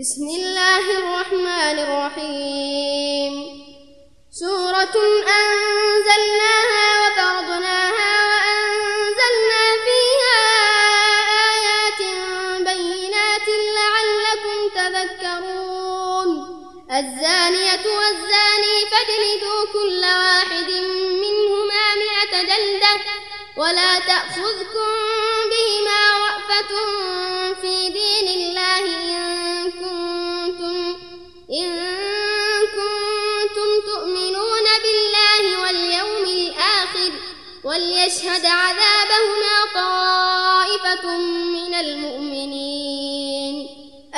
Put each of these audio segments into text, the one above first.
بسم الله الرحمن الرحيم. سورة أنزلناها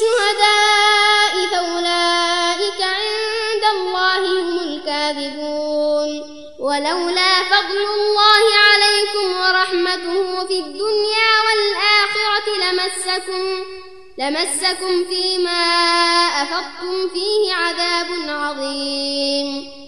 يأتوا بالشهداء فأولئك عند الله هم الكاذبون. ولولا فضل الله عليكم ورحمته في الدنيا والآخرة لمسكم لمسكم فيما أفضتم فيه عذاب عظيم.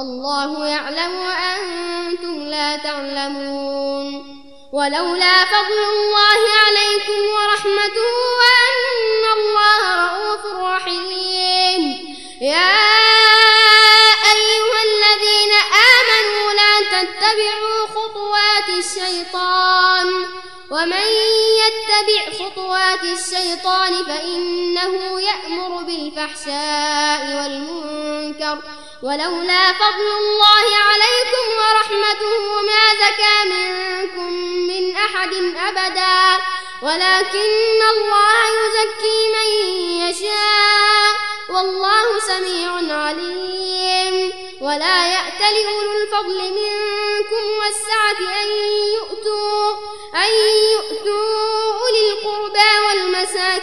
والله يعلم وأنتم لا تعلمون ولولا فضل الله عليكم ورحمته خطوات الشيطان فإنه يأمر بالفحشاء والمنكر. ولولا فضل الله عليكم ورحمته ما زكى منكم من أحد أبدا. ولكن الله يزكي من يشاء. والله سميع عليم. ولا يأت لأولو الفضل منكم والسعة أن يؤتوا, أن يؤتوا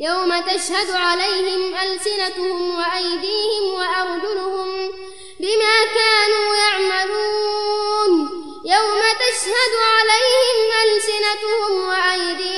يوم تشهد عليهم ألسنتهم وأيديهم وأرجلهم بما كانوا يعملون. يوم تشهد عليهم ألسنتهم وأيديهم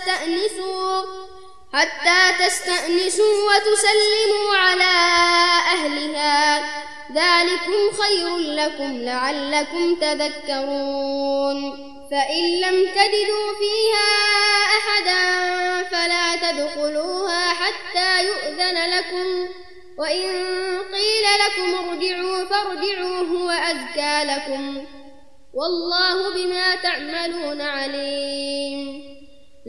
تستأنسوا حتى تستأنسوا وتسلموا على أهلها. ذلكم خير لكم لعلكم تذكرون. فإن لم تجدوا فيها أحدا فلا تدخلوها حتى يؤذن لكم. وإن قيل لكم ارجعوا فارجعوا هو أزكى لكم. والله بما تعملون عليم.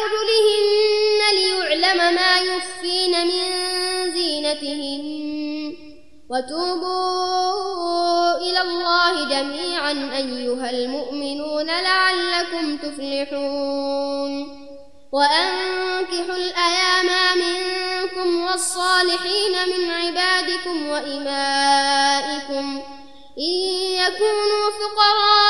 يضربن بأرجلهن ليعلم ما يخفين من زينتهن. وتوبوا إلى الله جميعا أيها المؤمنون لعلكم تفلحون. وأنكحوا الأيام منكم والصالحين من عبادكم وإمائكم. إن يكونوا فقراء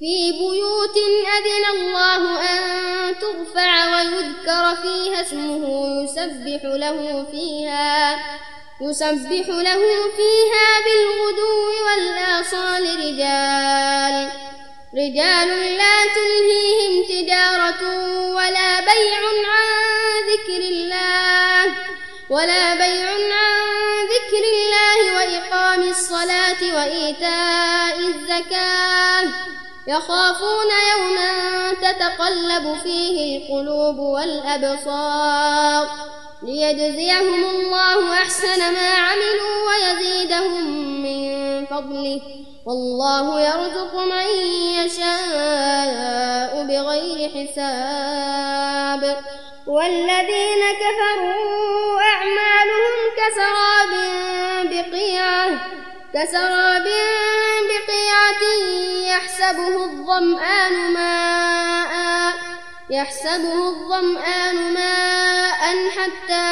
في بيوت أذن الله أن ترفع ويذكر فيها اسمه يسبح له فيها يسبح له فيها بالغدو والآصال رجال رجال لا تلهيهم تجارة ولا بيع عن ذكر الله ولا بيع عن ذكر الله وإقام الصلاة وإيتاء الزكاة. يخافون يوما تتقلب فيه القلوب والأبصار ليجزيهم الله أحسن ما عملوا ويزيدهم من فضله. والله يرزق من يشاء بغير حساب. والذين كفروا أعمالهم كسراب بقيعة كسراب بقيعة يحسبه الظمآن ماء يحسبه الظمآن ماء حتى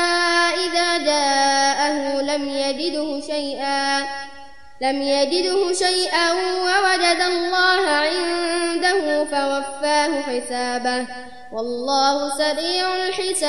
إذا جاءه لم يجده شيئا لم يجده شيئا ووجد الله عنده فوفاه حسابه. والله سريع الحساب.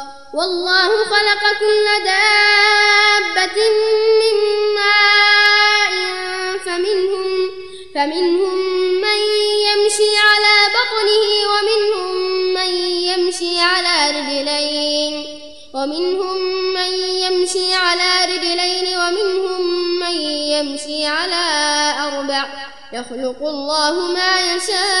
والله خلق كل دابة من ماء فمنهم فمنهم من يمشي على بطنه ومنهم من يمشي على رجلين ومنهم من يمشي على رجلين ومنهم من يمشي على أربع. يخلق الله ما يشاء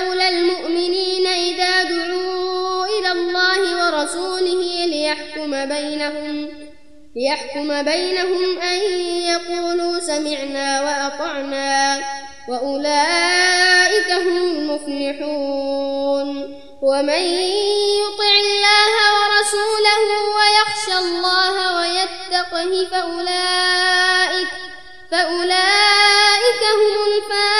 قول المؤمنين إذا دعوا إلى الله ورسوله ليحكم بينهم ليحكم بينهم أن يقولوا سمعنا وأطعنا وأولئك هم المفلحون. ومن يطع الله ورسوله ويخشى الله ويتقه فأولئك فأولئك هم الفائزون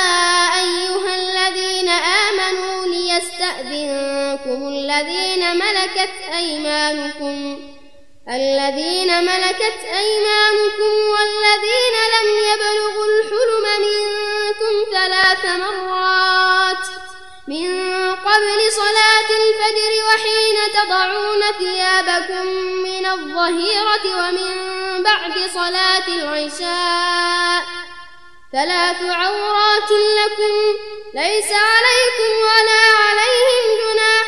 ملكت أيمانكم. الذين ملكت أيمانكم والذين لم يبلغوا الحلم منكم ثلاث مرات. من قبل صلاة الفجر وحين تضعون ثيابكم من الظهيرة ومن بعد صلاة العشاء. ثلاث عورات لكم. ليس عليكم ولا عليهم جناح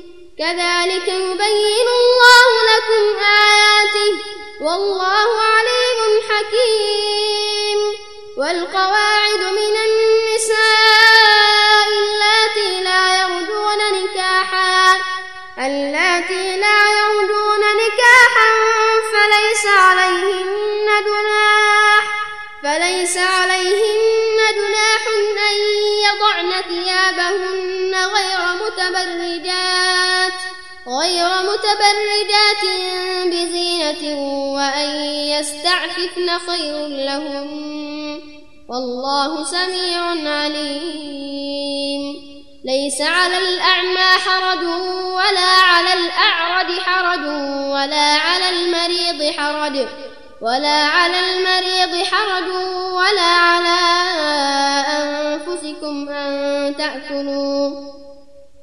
كذلك يبين الله لكم آيات والله عليم حكيم والقواعد من النساء اللاتي لا يرجون نكاحا اللاتي لا يرجون نكاحا فليس عليهن جناح فليس عليهن جناح أن يضعن ثيابهن غير متبرجات بزينة وأن يستعففن خير لهم. والله سميع عليم. ليس على الأعمى حرج ولا على الأعرج حرج ولا على المريض حرج ولا على المريض حرج ولا على أنفسكم أن تأكلوا.